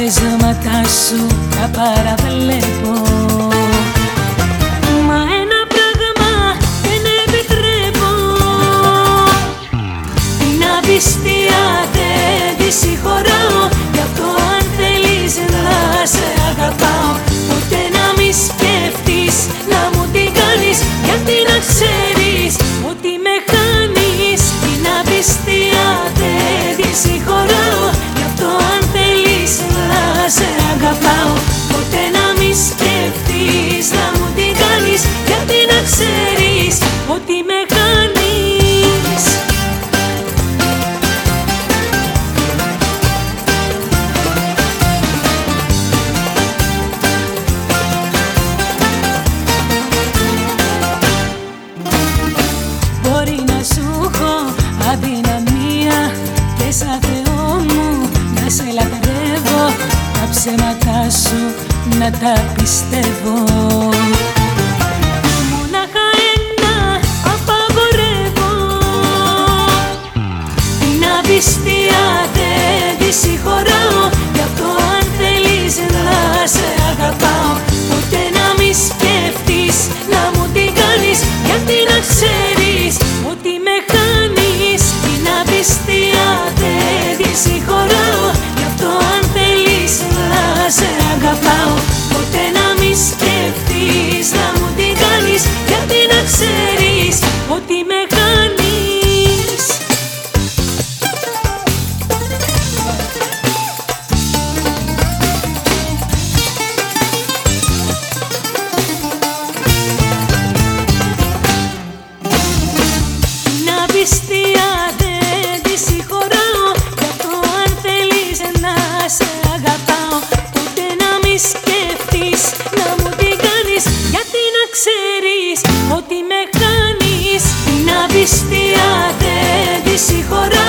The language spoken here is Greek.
χτίζματά σου τα παραβλέπω. Πέσα Θεό μου να σε λατρεύω. Τα ψέματά σου να τα πιστεύω. Μονάχα ένα απαγορεύω. Την απιστία δεν τη συγχωράω Γι' αυτό αν θέλεις να σε αγαπάω Ποτέ να μη σκέφτεις να μου την κάνεις. Γιατί να ξέρεις ότι με χαρά Ό,τι με κάνεις την απιστία δεν τη συγχωρώ